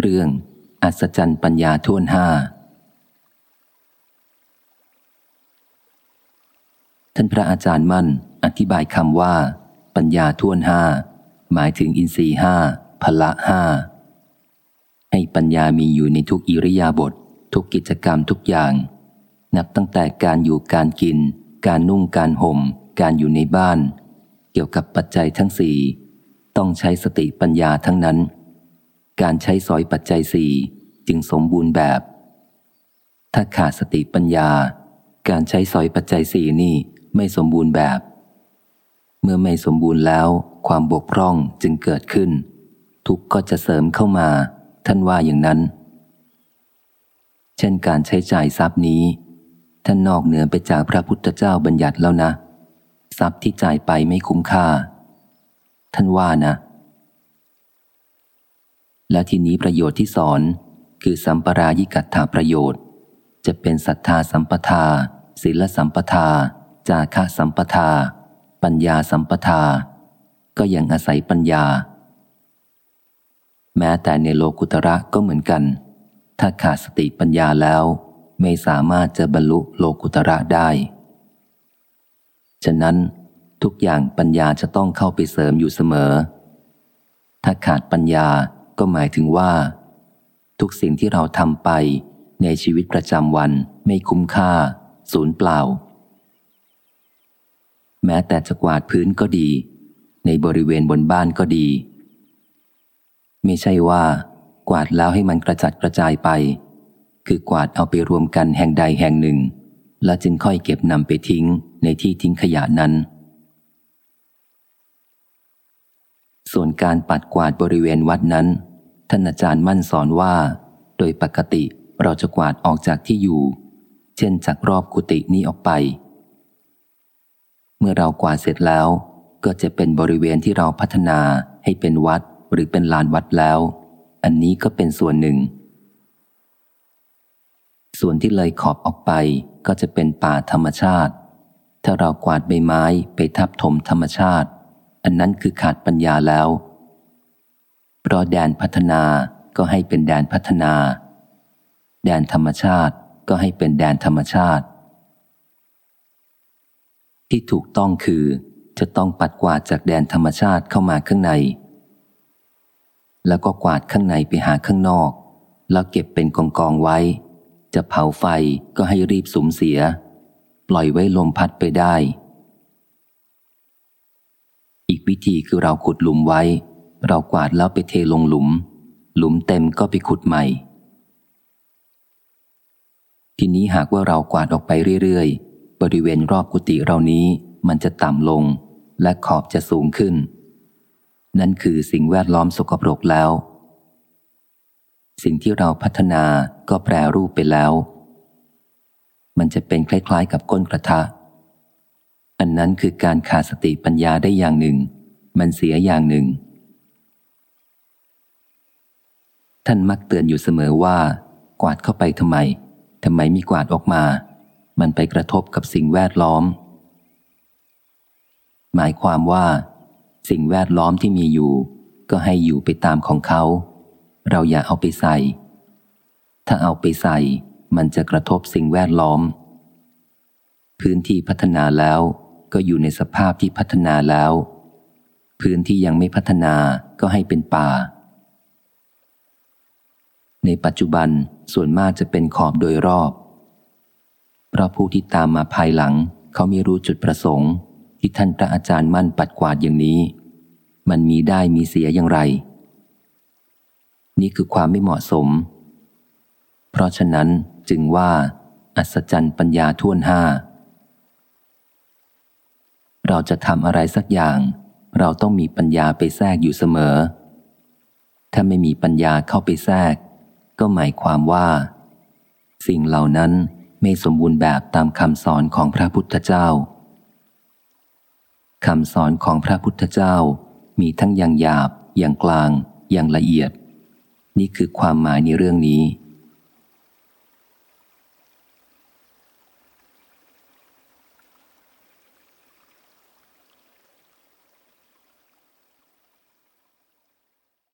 เรื่อง อัศจรรย์ปัญญาท่วนห้า ท่านพระอาจารย์มั่น อธิบายคำว่า ปัญญาท่วนห้า หมายถึงอินทรีห้าพละห้า ให้ปัญญามีอยู่ในทุกอิริยาบถททุกกิจกรรมทุกอย่าง นับตั้งแต่การอยู่การกิน การนุ่งการห่ม การอยู่ในบ้าน เกี่ยวกับปัจจัยทั้งสี่ต้องใช้สติปัญญาทั้งนั้น การใช้สอยปัจจัยสี่จึงสมบูรณ์แบบ ถ้าขาดสติปัญญา การใช้สอยปัจจัยสี่นี่ไม่สมบูรณ์แบบ เมื่อไม่สมบูรณ์แล้ว ความบกพร่องจึงเกิดขึ้น ทุกก็จะเสริมเข้ามา ท่านว่าอย่างนั้น เช่นการใช้จ่ายทรัพย์นี้ ท่านนอกเหนือไปจากพระพุทธเจ้าบัญญัติแล้วนะ ทรัพย์ที่จ่ายไปไม่คุ้มค่า ท่านว่านะ และทีนี้ประโยชน์ที่สอน คือสัมปรายิกัตถาประโยชน์ จะเป็นศรัทธาสัมปทาศีลสัมปทา จาคะสัมปทา ปัญญาสัมปทา ก็ยังอาศัยปัญญา แม้แต่ในโลกุตระก็เหมือนกัน ถ้าขาดสติปัญญาแล้ว ไม่สามารถจะบรรลุโลกุตระได้ ฉะนั้นทุกอย่างปัญญาจะต้องเข้าไปเสริมอยู่เสมอ ถ้าขาดปัญญา ก็หมายถึงว่า ทุกสิ่งที่เราทำไปในชีวิตประจำวันไม่คุ้มค่า สูญเปล่า แม้แต่จะกวาดพื้นก็ดี ในบริเวณบนบ้านก็ดี ไม่ใช่ว่า กวาดแล้วให้มันกระจัดกระจายไป คือกวาดเอาไปรวมกันแห่งใดแห่งหนึ่ง แล้วจึงค่อยเก็บนำไปทิ้งในที่ทิ้งขยะนั้นส่วนการปัดกวาดบริเวณวัดนั้น ท่านอาจารย์มั่นสอนว่า โดยปกติเราจะกวาดออกจากที่อยู่ เช่นจากรอบกุฏินี้ออกไป เมื่อเรากวาดเสร็จแล้ว ก็จะเป็นบริเวณที่เราพัฒนาให้เป็นวัดหรือเป็นลานวัดแล้ว อันนี้ก็เป็นส่วนหนึ่ง ส่วนที่เลยขอบออกไปก็จะเป็นป่าธรรมชาติ ถ้าเรากวาดใบไม้ไปทับถมธรรมชาติ อันนั้นคือขาดปัญญาแล้ว ราะแดนพัฒนาก็ให้เป็นแดนพัฒนา แดนธรรมชาติก็ให้เป็นแดนธรรมชาติ ที่ถูกต้องคือจะต้องปัดกวาดจากแดนธรรมชาติเข้ามาข้างใน แล้วก็กวาดข้างในไปหาข้างนอก แล้วเก็บเป็นกองกองไว้ จะเผาไฟก็ให้รีบสุมเสีย ปล่อยไว้ลมพัดไปได้ อีกวิธีคือเราขุดหลุมไว้ เรากวาดแล้วไปเทลงหลุม หลุมเต็มก็ไปขุดใหม่ ทีนี้หากว่าเรากวาดออกไปเรื่อยๆ บริเวณรอบกุฏิเรานี้มันจะต่ำลง และขอบจะสูงขึ้น นั่นคือสิ่งแวดล้อมสกปรกแล้ว สิ่งที่เราพัฒนาก็แปรรูปไปแล้ว มันจะเป็นคล้ายๆ กับก้นกระทะ อันนั้นคือการขาดสติปัญญาได้อย่างหนึ่ง มันเสียอย่างหนึ่ง ท่านมักเตือนอยู่เสมอว่า กวาดเข้าไปทำไมทำไมมีกวาดออกมา มันไปกระทบกับสิ่งแวดล้อม หมายความว่า สิ่งแวดล้อมที่มีอยู่ ก็ให้อยู่ไปตามของเขา เราอย่าเอาไปใส่ ถ้าเอาไปใส่ มันจะกระทบสิ่งแวดล้อม พื้นที่พัฒนาแล้วก็อยู่ในสภาพที่พัฒนาแล้ว พื้นที่ยังไม่พัฒนาก็ให้เป็นป่า ในปัจจุบันส่วนมากจะเป็นขอบโดยรอบ เพราะผู้ที่ตามมาภายหลัง เขาไม่รู้จุดประสงค์ ที่ท่านพระอาจารย์มั่นปัดกวาดอย่างนี้ มันมีได้มีเสียอย่างไร นี่คือความไม่เหมาะสม เพราะฉะนั้นจึงว่า อัศจรรย์ปัญญาท่วนห้า เราจะทำอะไรสักอย่าง เราต้องมีปัญญาไปแทรกอยู่เสมอ ถ้าไม่มีปัญญาเข้าไปแทรก ก็หมายความว่า สิ่งเหล่านั้นไม่สมบูรณ์แบบตามคำสอนของพระพุทธเจ้าคำสอนของพระพุทธเจ้ามีทั้งอย่างหยาบ อย่างกลาง อย่างละเอียด นี่คือความหมายในเรื่องนี้